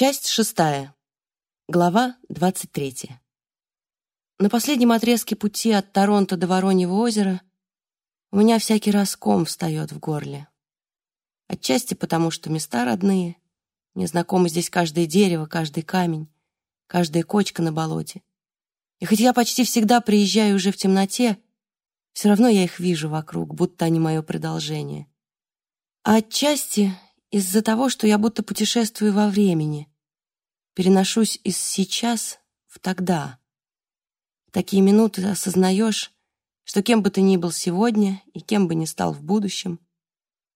Часть шестая. Глава двадцать третья. На последнем отрезке пути от Торонто до Вороньего озера у меня всякий раз ком встает в горле. Отчасти потому, что места родные, мне знакомы здесь каждое дерево, каждый камень, каждая кочка на болоте. И хоть я почти всегда приезжаю уже в темноте, все равно я их вижу вокруг, будто они мое продолжение. А отчасти из-за того, что я будто путешествую во времени, переношусь из сейчас в тогда. В такие минуты осознаешь, что кем бы ты ни был сегодня и кем бы ни стал в будущем,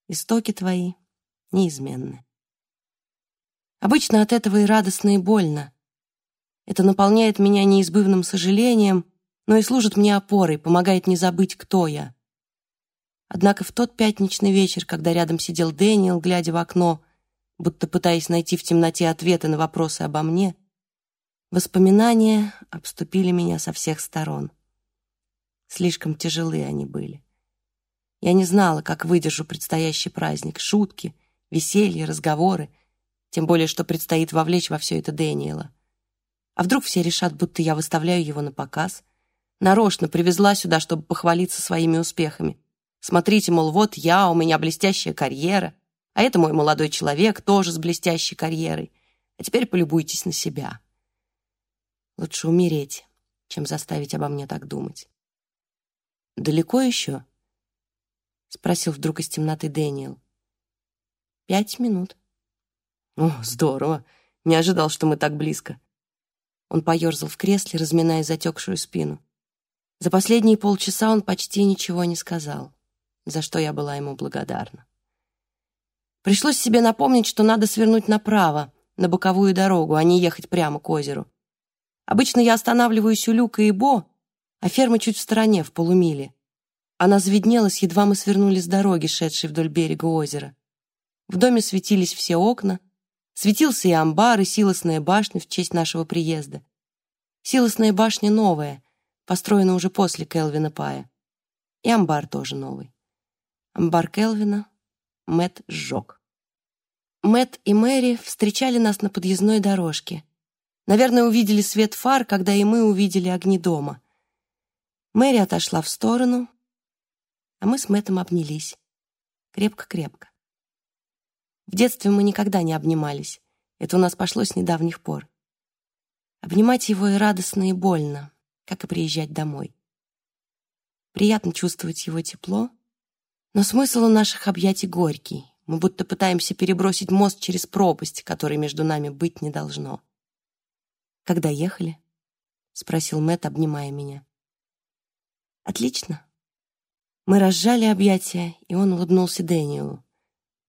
истоки твои неизменны. Обычно от этого и радостно, и больно. Это наполняет меня неизбывным сожалением, но и служит мне опорой, помогает не забыть, кто я. Однако в тот пятничный вечер, когда рядом сидел Дэниел, глядя в окно, будто пытаясь найти в темноте ответы на вопросы обо мне, воспоминания обступили меня со всех сторон. Слишком тяжелые они были. Я не знала, как выдержу предстоящий праздник, шутки, веселье, разговоры, тем более, что предстоит вовлечь во все это Дэниела. А вдруг все решат, будто я выставляю его на показ? Нарочно привезла сюда, чтобы похвалиться своими успехами. Смотрите, мол, вот я, у меня блестящая карьера, а это мой молодой человек, тоже с блестящей карьерой. А теперь полюбуйтесь на себя. Лучше умереть, чем заставить обо мне так думать. «Далеко еще?» — спросил вдруг из темноты Дэниел. «Пять минут». «О, здорово! Не ожидал, что мы так близко». Он поерзал в кресле, разминая затекшую спину. За последние полчаса он почти ничего не сказал за что я была ему благодарна. Пришлось себе напомнить, что надо свернуть направо, на боковую дорогу, а не ехать прямо к озеру. Обычно я останавливаюсь у Люка и Бо, а ферма чуть в стороне, в полумиле. Она заведнелась, едва мы свернули с дороги, шедшей вдоль берега озера. В доме светились все окна, светился и амбар, и силосная башня в честь нашего приезда. Силосная башня новая, построена уже после Келвина Пая. И амбар тоже новый. Амбар Келвина Мэт сжег. Мэт и Мэри встречали нас на подъездной дорожке. Наверное, увидели свет фар, когда и мы увидели огни дома. Мэри отошла в сторону, а мы с Мэтом обнялись. Крепко-крепко. В детстве мы никогда не обнимались. Это у нас пошло с недавних пор. Обнимать его и радостно, и больно, как и приезжать домой. Приятно чувствовать его тепло, но смысл наших объятий горький. Мы будто пытаемся перебросить мост через пропасть, которой между нами быть не должно. «Когда ехали?» — спросил Мэт, обнимая меня. «Отлично». Мы разжали объятия, и он улыбнулся Дэниелу.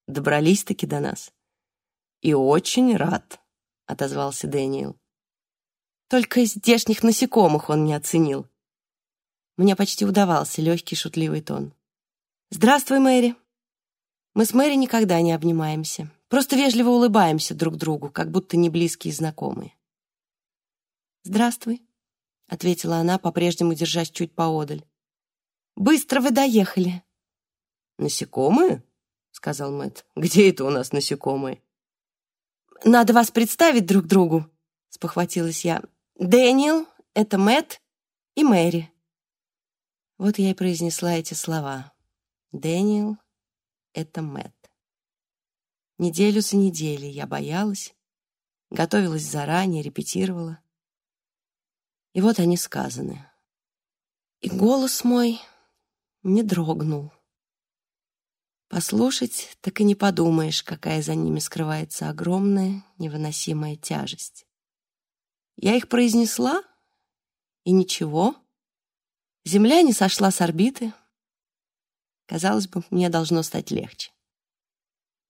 «Добрались-таки до нас». «И очень рад», — отозвался Дэниел. Только здешних насекомых он не оценил. Мне почти удавался легкий шутливый тон. «Здравствуй, Мэри». Мы с Мэри никогда не обнимаемся, просто вежливо улыбаемся друг другу, как будто не близкие знакомые. «Здравствуй», — ответила она, по-прежнему держась чуть поодаль. «Быстро вы доехали». «Насекомые?» — сказал Мэтт. «Где это у нас насекомые?» «Надо вас представить друг другу», — спохватилась я. «Дэниел — это Мэтт и Мэри». Вот я и произнесла эти слова. Дэниел — это Мэтт. Неделю за неделей я боялась, готовилась заранее, репетировала. И вот они сказаны. И голос мой не дрогнул. Послушать, так и не подумаешь, какая за ними скрывается огромная, невыносимая тяжесть. Я их произнесла, и ничего. Земля не сошла с орбиты, Казалось бы, мне должно стать легче.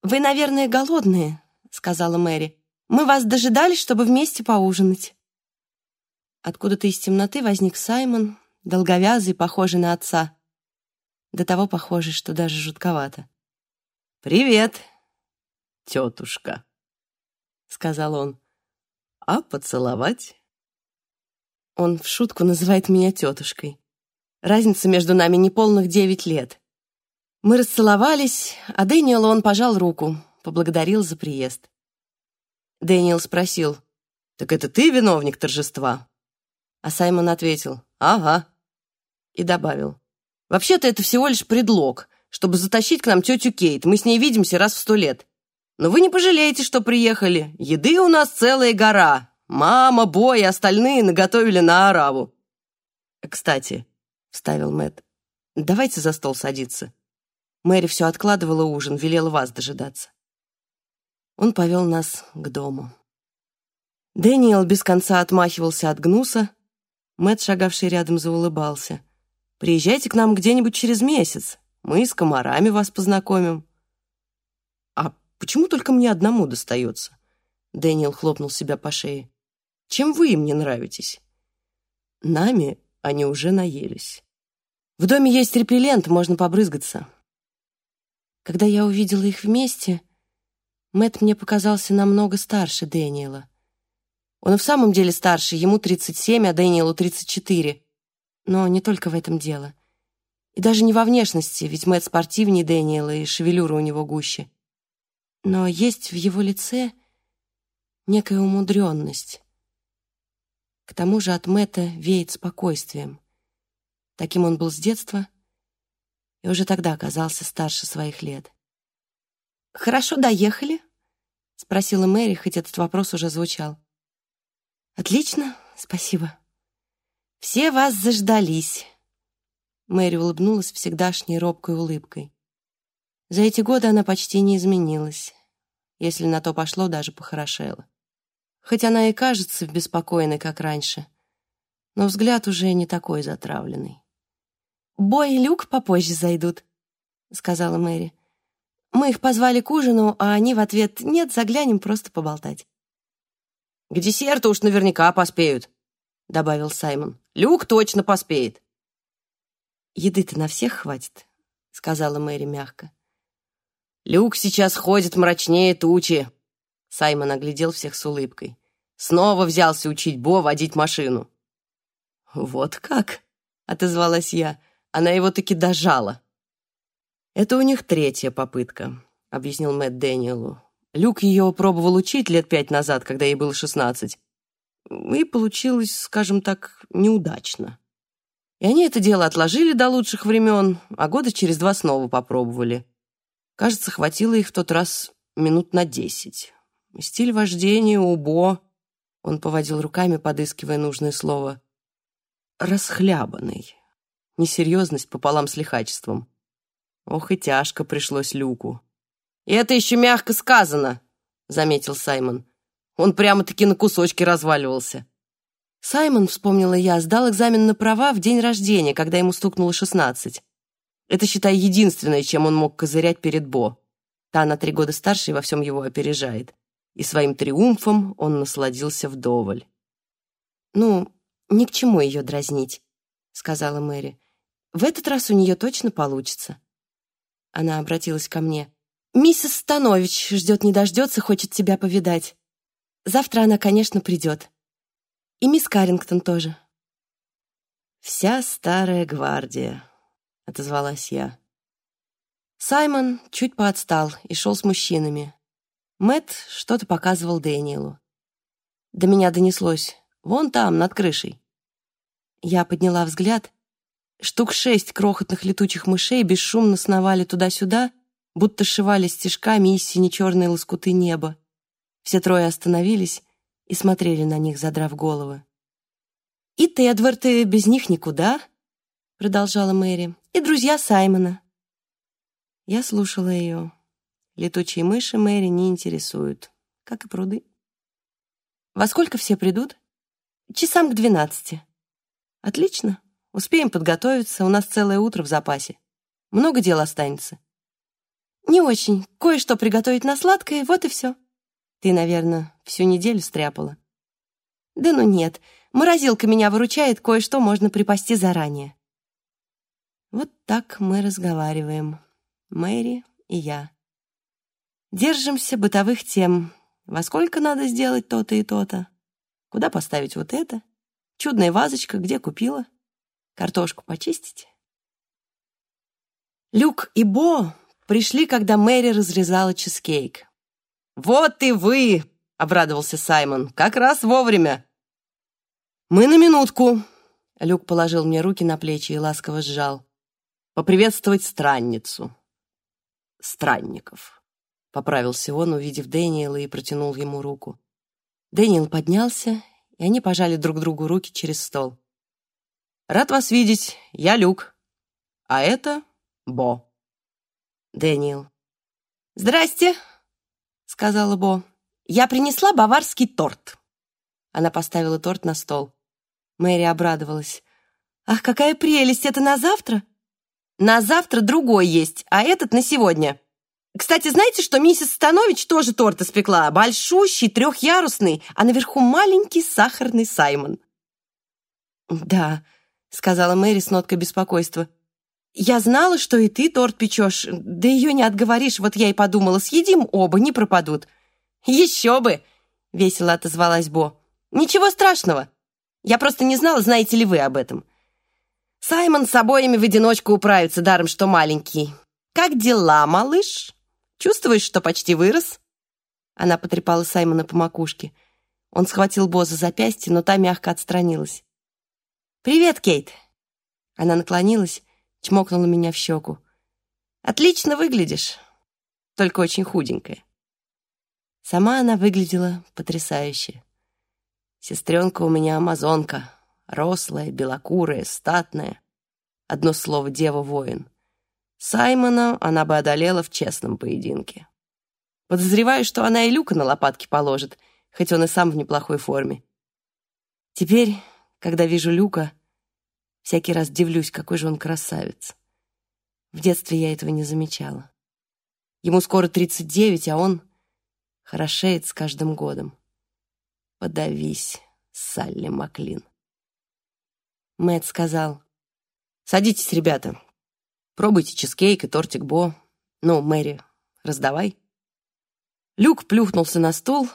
«Вы, наверное, голодные», — сказала Мэри. «Мы вас дожидались, чтобы вместе поужинать». Откуда-то из темноты возник Саймон, долговязый, похожий на отца. До того похожий, что даже жутковато. «Привет, тетушка», — сказал он. «А поцеловать?» Он в шутку называет меня тетушкой. Разница между нами неполных девять лет. Мы расцеловались, а Дэниелу он пожал руку, поблагодарил за приезд. Дэниел спросил, «Так это ты виновник торжества?» А Саймон ответил, «Ага». И добавил, «Вообще-то это всего лишь предлог, чтобы затащить к нам тетю Кейт. Мы с ней видимся раз в сто лет. Но вы не пожалеете, что приехали. Еды у нас целая гора. Мама, Бой и остальные наготовили на ораву». «Кстати», — вставил Мэтт, «давайте за стол садиться». Мэри все откладывала ужин, велела вас дожидаться. Он повел нас к дому. Дэниел без конца отмахивался от гнуса. Мэтт, шагавший рядом, заулыбался. «Приезжайте к нам где-нибудь через месяц. Мы с комарами вас познакомим». «А почему только мне одному достается?» Дэниел хлопнул себя по шее. «Чем вы им не нравитесь?» «Нами они уже наелись. В доме есть репеллент, можно побрызгаться». Когда я увидела их вместе, Мэт мне показался намного старше Дэниела. Он в самом деле старше, ему 37, а Дэниелу 34. Но не только в этом дело. И даже не во внешности, ведь Мэтт спортивнее Дэниела, и шевелюра у него гуще. Но есть в его лице некая умудренность. К тому же от Мэтта веет спокойствием. Таким он был с детства и уже тогда оказался старше своих лет. «Хорошо доехали?» — спросила Мэри, хоть этот вопрос уже звучал. «Отлично, спасибо. Все вас заждались». Мэри улыбнулась всегдашней робкой улыбкой. За эти годы она почти не изменилась. Если на то пошло, даже похорошела. Хоть она и кажется беспокойной, как раньше, но взгляд уже не такой затравленный. «Бой и Люк попозже зайдут», — сказала Мэри. «Мы их позвали к ужину, а они в ответ «нет, заглянем просто поболтать». «К десерту уж наверняка поспеют», — добавил Саймон. «Люк точно поспеет». «Еды-то на всех хватит», — сказала Мэри мягко. «Люк сейчас ходит мрачнее тучи», — Саймон оглядел всех с улыбкой. «Снова взялся учить Бо водить машину». «Вот как?» — отозвалась я. Она его таки дожала. «Это у них третья попытка», — объяснил Мэтт Дэниелу. Люк ее пробовал учить лет пять назад, когда ей было шестнадцать. И получилось, скажем так, неудачно. И они это дело отложили до лучших времен, а года через два снова попробовали. Кажется, хватило их в тот раз минут на десять. Стиль вождения у Бо... Он поводил руками, подыскивая нужное слово. «Расхлябанный». Несерьезность пополам с лихачеством. Ох и тяжко пришлось Люку. «И это еще мягко сказано», — заметил Саймон. «Он прямо-таки на кусочки разваливался». Саймон, вспомнила я, сдал экзамен на права в день рождения, когда ему стукнуло шестнадцать. Это, считай, единственное, чем он мог козырять перед Бо. Та на три года старше и во всем его опережает. И своим триумфом он насладился вдоволь. «Ну, ни к чему ее дразнить», — сказала Мэри. «В этот раз у нее точно получится». Она обратилась ко мне. «Миссис Станович ждет не дождется, хочет тебя повидать. Завтра она, конечно, придет. И мисс Каррингтон тоже». «Вся старая гвардия», — отозвалась я. Саймон чуть поотстал и шел с мужчинами. Мэт что-то показывал Дэниелу. До меня донеслось. Вон там, над крышей. Я подняла взгляд. Штук шесть крохотных летучих мышей бесшумно сновали туда-сюда, будто сшивали стежками из сине-черные лоскуты неба. Все трое остановились и смотрели на них, задрав головы. «И ты, Эдвард, и без них никуда», — продолжала Мэри, — «и друзья Саймона». Я слушала ее. Летучие мыши Мэри не интересуют, как и пруды. «Во сколько все придут?» «Часам к двенадцати». «Отлично. Успеем подготовиться, у нас целое утро в запасе. Много дел останется». «Не очень. Кое-что приготовить на сладкое, вот и все». «Ты, наверное, всю неделю стряпала». «Да ну нет. Морозилка меня выручает, кое-что можно припасти заранее». Вот так мы разговариваем, Мэри и я. Держимся бытовых тем. Во сколько надо сделать то-то и то-то? Куда поставить вот это? Чудная вазочка, где купила? Картошку почистить? Люк и Бо пришли, когда Мэри разрезала чизкейк. «Вот и вы!» — обрадовался Саймон. «Как раз вовремя». «Мы на минутку», — Люк положил мне руки на плечи и ласково сжал. «Поприветствовать странницу». «Странников», — поправился он, увидев Дэниела, и протянул ему руку. Дэниел поднялся, и они пожали друг другу руки через стол. «Рад вас видеть, я Люк, а это Бо». Дэниел. «Здрасте», — сказала Бо. «Я принесла баварский торт». Она поставила торт на стол. Мэри обрадовалась. «Ах, какая прелесть! Это на завтра?» «На завтра другой есть, а этот на сегодня». Кстати, знаете, что миссис Станович тоже торт испекла? Большущий, трехярусный, а наверху маленький сахарный Саймон. «Да», — сказала Мэри с ноткой беспокойства. «Я знала, что и ты торт печешь. Да ее не отговоришь, вот я и подумала, съедим оба, не пропадут». «Еще бы!» — весело отозвалась Бо. «Ничего страшного. Я просто не знала, знаете ли вы об этом. Саймон с обоими в одиночку управится, даром что маленький. Как дела, малыш? Чувствуешь, что почти вырос?» Она потрепала Саймона по макушке. Он схватил Бо за запястье, но та мягко отстранилась. «Привет, Кейт!» Она наклонилась, чмокнула меня в щеку. «Отлично выглядишь, только очень худенькая». Сама она выглядела потрясающе. Сестренка у меня амазонка, рослая, белокурая, статная. Одно слово «дева-воин». Саймона она бы одолела в честном поединке. Подозреваю, что она и Люка на лопатки положит, хоть он и сам в неплохой форме. Теперь, когда вижу Люка, Всякий раз дивлюсь, какой же он красавец. В детстве я этого не замечала. Ему скоро 39, а он хорошеет с каждым годом. Подавись, Салли Маклин. Мэтт сказал, «Садитесь, ребята. Пробуйте чизкейк и тортик Бо. Ну, Мэри, раздавай». Люк плюхнулся на стул.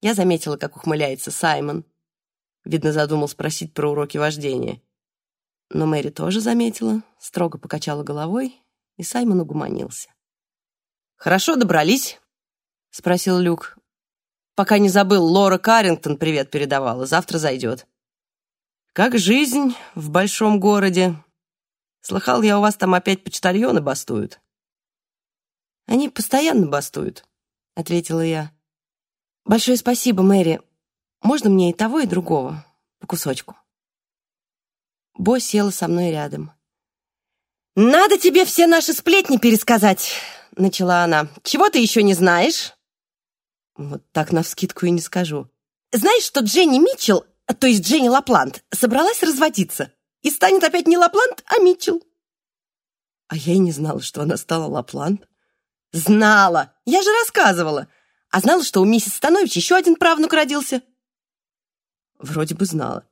Я заметила, как ухмыляется Саймон. Видно, задумал спросить про уроки вождения. Но Мэри тоже заметила, строго покачала головой, и Саймон угуманился. «Хорошо добрались?» — спросил Люк. «Пока не забыл, Лора Каррингтон привет передавала, завтра зайдет». «Как жизнь в большом городе?» «Слыхал я, у вас там опять почтальоны бастуют». «Они постоянно бастуют», — ответила я. «Большое спасибо, Мэри. Можно мне и того, и другого, по кусочку?» Бо села со мной рядом. «Надо тебе все наши сплетни пересказать», — начала она. «Чего ты еще не знаешь?» Вот так навскидку и не скажу. «Знаешь, что Дженни Митчелл, то есть Дженни Лаплант, собралась разводиться и станет опять не Лаплант, а Митчелл?» А я и не знала, что она стала Лаплант. «Знала! Я же рассказывала! А знала, что у миссис Станович еще один правнук родился?» Вроде бы знала.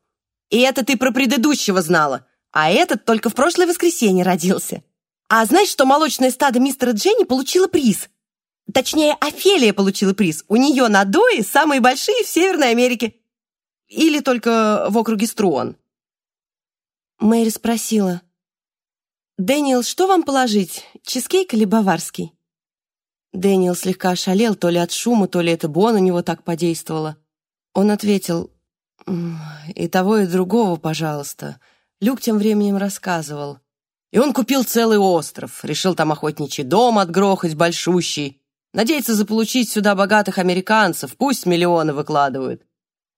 И это ты про предыдущего знала. А этот только в прошлое воскресенье родился. А знаешь, что молочное стадо мистера Дженни получило приз? Точнее, Офелия получила приз. У нее надои самые большие в Северной Америке. Или только в округе Струон. Мэри спросила. «Дэниел, что вам положить, чизкейк или баварский?» Дэниел слегка ошалел, то ли от шума, то ли это Бо на него так подействовало. Он ответил, «И того, и другого, пожалуйста». Люк тем временем рассказывал. И он купил целый остров, решил там охотничий дом отгрохать большущий. Надеется заполучить сюда богатых американцев, пусть миллионы выкладывают.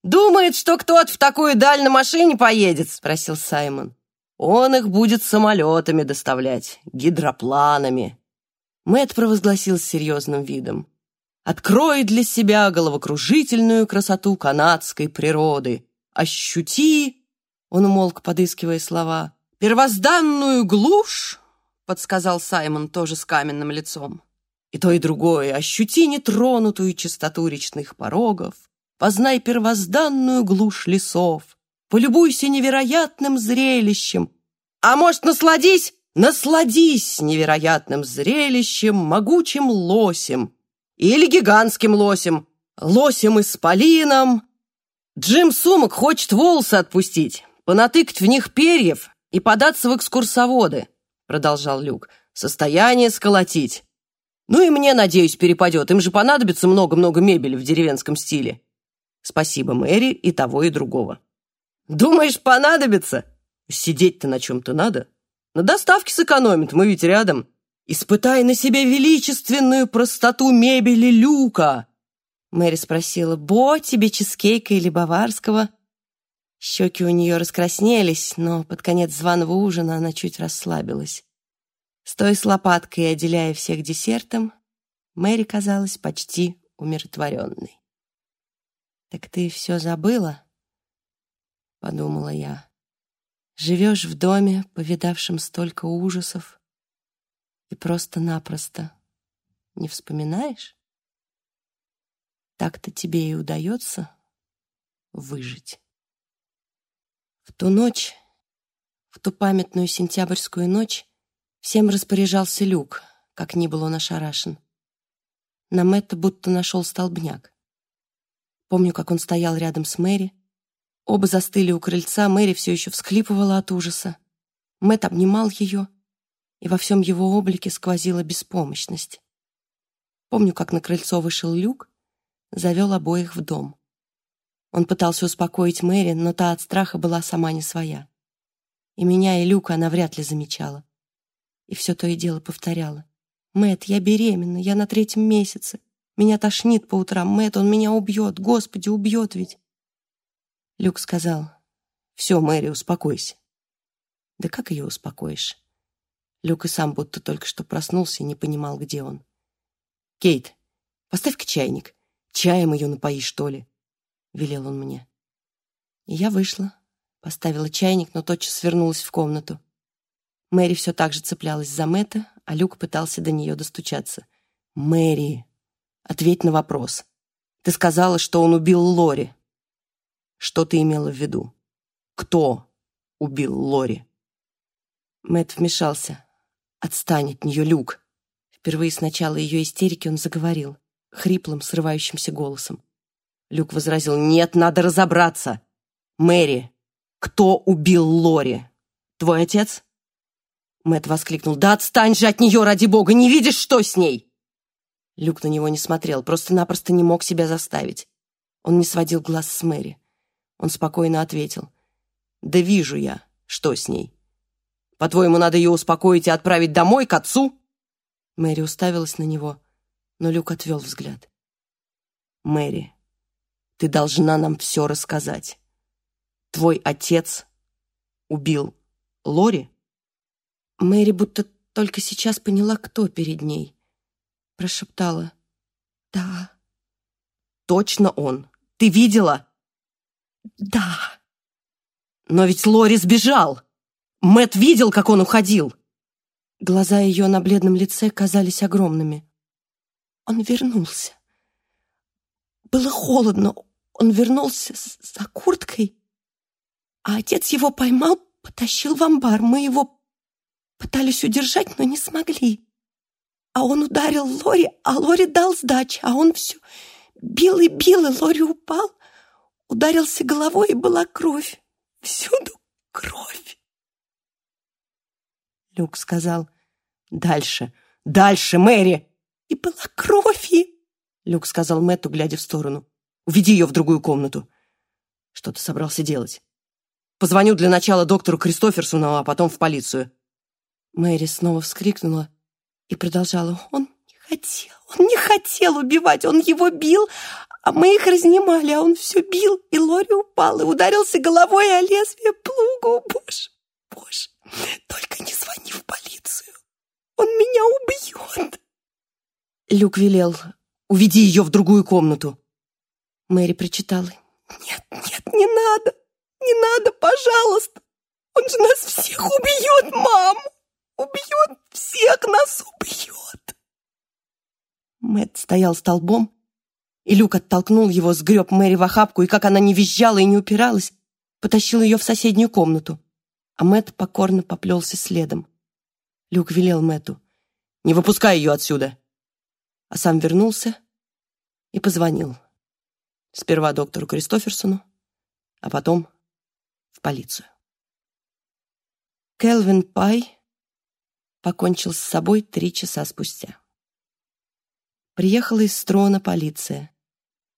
«Думает, что кто-то в такую даль на машине поедет?» — спросил Саймон. «Он их будет самолетами доставлять, гидропланами». Мэтт провозгласил с серьезным видом. Открой для себя головокружительную красоту канадской природы. Ощути, он умолк, подыскивая слова, первозданную глушь, подсказал Саймон тоже с каменным лицом. И то, и другое, ощути нетронутую чистоту речных порогов, познай первозданную глушь лесов, полюбуйся невероятным зрелищем. А может, насладись? Насладись невероятным зрелищем, могучим лосем, или гигантским лосем, лосем-исполином. Джим Сумок хочет волосы отпустить, понатыкать в них перьев и податься в экскурсоводы, продолжал Люк. Состояние сколотить. Ну и мне, надеюсь, перепадет. Им же понадобится много-много мебели в деревенском стиле. Спасибо, Мэри, и того, и другого. Думаешь, понадобится? Сидеть-то на чем-то надо. На доставке сэкономит, мы ведь рядом. Испытай на себе величественную простоту мебели люка. Мэри спросила, «Бо, тебе чизкейка или баварского?» Щеки у нее раскраснелись, но под конец званого ужина она чуть расслабилась. Стоя с лопаткой и отделяя всех десертом, Мэри казалась почти умиротворенной. «Так ты все забыла?» — подумала я. «Живешь в доме, повидавшем столько ужасов, и просто-напросто не вспоминаешь?» Так-то тебе и удается выжить. В ту ночь, в ту памятную сентябрьскую ночь, всем распоряжался Люк, как ни был он ошарашен. На Мэтта будто нашел столбняк. Помню, как он стоял рядом с Мэри. Оба застыли у крыльца, Мэри все еще всхлипывала от ужаса. Мэтт обнимал ее, и во всем его облике сквозила беспомощность. Помню, как на крыльцо вышел Люк, завел обоих в дом. Он пытался успокоить Мэри, но та от страха была сама не своя. И меня, и Люка она вряд ли замечала. И все то и дело повторяла. «Мэтт, я беременна, я на третьем месяце. Меня тошнит по утрам. Мэтт, он меня убьет. Господи, убьет ведь!» Люк сказал, «Все, Мэри, успокойся». Да как ее успокоишь? Люк и сам будто только что проснулся и не понимал, где он. «Кейт, поставь-ка чайник. Чаем ее напои, что ли?» — велел он мне. И я вышла, поставила чайник, но тотчас вернулась в комнату. Мэри все так же цеплялась за Мэтта, а Люк пытался до нее достучаться. «Мэри, ответь на вопрос. Ты сказала, что он убил Лори. Что ты имела в виду? Кто убил Лори?» Мэтт вмешался. «Отстань от нее, Люк!» Впервые с начала ее истерики он заговорил хриплым, срывающимся голосом. Люк возразил, «Нет, надо разобраться. Мэри, кто убил Лори? Твой отец?» Мэт воскликнул, «Да отстань же от нее, ради бога! Не видишь, что с ней?» Люк на него не смотрел, просто-напросто не мог себя заставить. Он не сводил глаз с Мэри. Он спокойно ответил, «Да вижу я, что с ней. По-твоему, надо ее успокоить и отправить домой, к отцу?» Мэри уставилась на него, но Люк отвел взгляд. «Мэри, ты должна нам все рассказать. Твой отец убил Лори?» Мэри будто только сейчас поняла, кто перед ней. Прошептала. «Да». «Точно он? Ты видела?» «Да». «Но ведь Лори сбежал! Мэт видел, как он уходил!» Глаза ее на бледном лице казались огромными. Он вернулся. Было холодно. Он вернулся за курткой, а отец его поймал, потащил в амбар. Мы его пытались удержать, но не смогли. А он ударил Лори, а Лори дал сдачи, а он все бил и бил, и Лори упал, ударился головой, и была кровь. Всюду кровь. Люк сказал, «Дальше, дальше, Мэри!» И была кровь, и...» Люк сказал Мэтту, глядя в сторону. «Уведи ее в другую комнату». «Что ты собрался делать?» «Позвоню для начала доктору Кристоферсону, а потом в полицию». Мэри снова вскрикнула и продолжала. «Он не хотел, он не хотел убивать, он его бил, а мы их разнимали, а он все бил, и Лори упал, и ударился головой о лезвие плугу. Боже, боже, только не звони в полицию, он меня убьет!» Люк велел, уведи ее в другую комнату. Мэри причитала, нет, нет, не надо, не надо, пожалуйста. Он же нас всех убьет, мам, убьет, всех нас убьет. Мэтт стоял столбом, и Люк оттолкнул его, сгреб Мэри в охапку, и как она не визжала и не упиралась, потащил ее в соседнюю комнату, а Мэтт покорно поплелся следом. Люк велел Мэтту, «Не выпускай ее отсюда!» а сам вернулся и позвонил. Сперва доктору Кристоферсону, а потом в полицию. Келвин Пай покончил с собой три часа спустя. приехала из Строна полиция.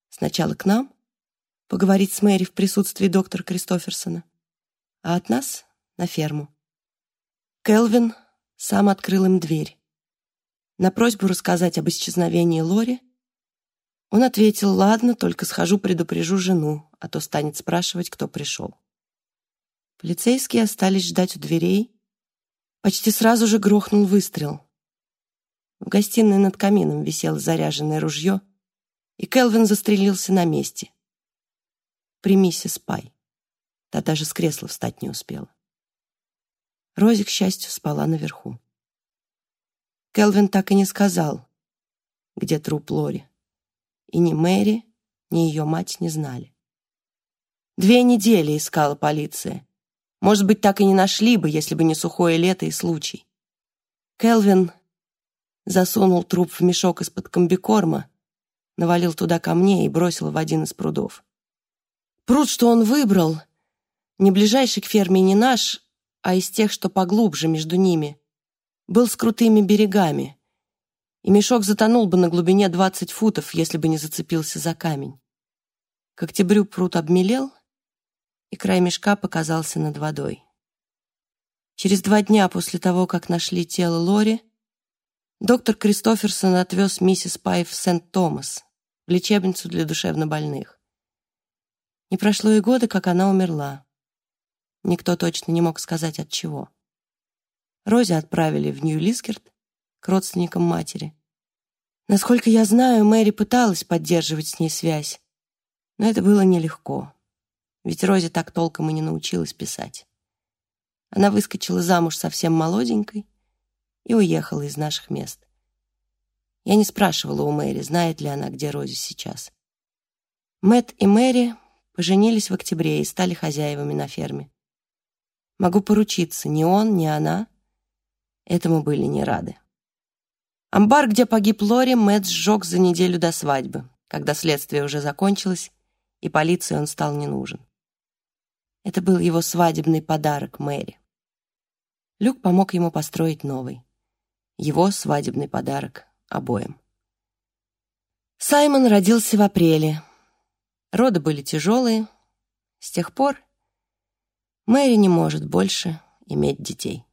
Сначала к нам, поговорить с Мэри в присутствии доктора Кристоферсона, а от нас — на ферму. Келвин сам открыл им дверь. На просьбу рассказать об исчезновении Лори он ответил, ладно, только схожу предупрежу жену, а то станет спрашивать, кто пришел. Полицейские остались ждать у дверей. Почти сразу же грохнул выстрел. В гостиной над камином висело заряженное ружье, и Келвин застрелился на месте. При миссис Пай. Та даже с кресла встать не успела. Рози, к счастью, спала наверху. Келвин так и не сказал, где труп Лори и ни Мэри, ни ее мать не знали. Две недели искала полиция. Может быть, так и не нашли бы, если бы не сухое лето и случай. Келвин засунул труп в мешок из-под комбикорма, навалил туда камней и бросил в один из прудов. Пруд, что он выбрал, не ближайший к ферме не наш, а из тех, что поглубже между ними, был с крутыми берегами — и мешок затонул бы на глубине 20 футов, если бы не зацепился за камень. К октябрю пруд обмелел, и край мешка показался над водой. Через два дня после того, как нашли тело Лори, доктор Кристоферсон отвез миссис Пайв в Сент-Томас, в лечебницу для душевнобольных. Не прошло и года, как она умерла. Никто точно не мог сказать, от чего. Рози отправили в Нью-Лискерт, к родственникам матери. Насколько я знаю, Мэри пыталась поддерживать с ней связь, но это было нелегко, ведь Рози так толком и не научилась писать. Она выскочила замуж совсем молоденькой и уехала из наших мест. Я не спрашивала у Мэри, знает ли она, где Рози сейчас. Мэт и Мэри поженились в октябре и стали хозяевами на ферме. Могу поручиться, ни он, ни она этому были не рады. Амбар, где погиб Лори, Мэтт сжег за неделю до свадьбы, когда следствие уже закончилось, и полиции он стал не нужен. Это был его свадебный подарок Мэри. Люк помог ему построить новый. Его свадебный подарок обоим. Саймон родился в апреле. Роды были тяжелые. С тех пор Мэри не может больше иметь детей.